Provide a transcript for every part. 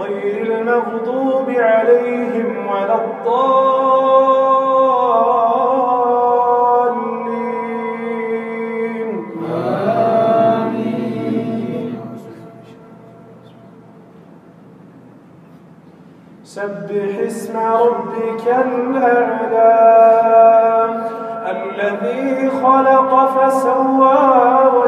غير المغضوب عليهم ولا الضالين. سبح اسم ربك الأعلى الذي خلق فسوى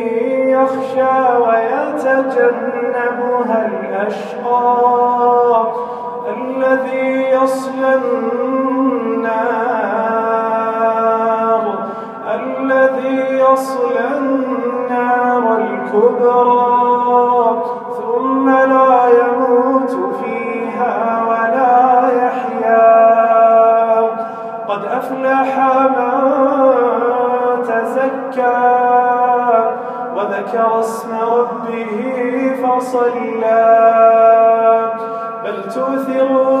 يخشى ويتجنبها الأشقى الذي يصلى النار الذي يصلى النار الكبرى ثم لا يموت فيها ولا يحيا. قد أفلح من تزكى. وذكر اسم ربه فصلى. بل تؤثرون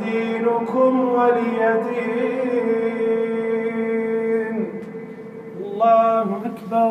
دينكم ولي دين الله أكبر.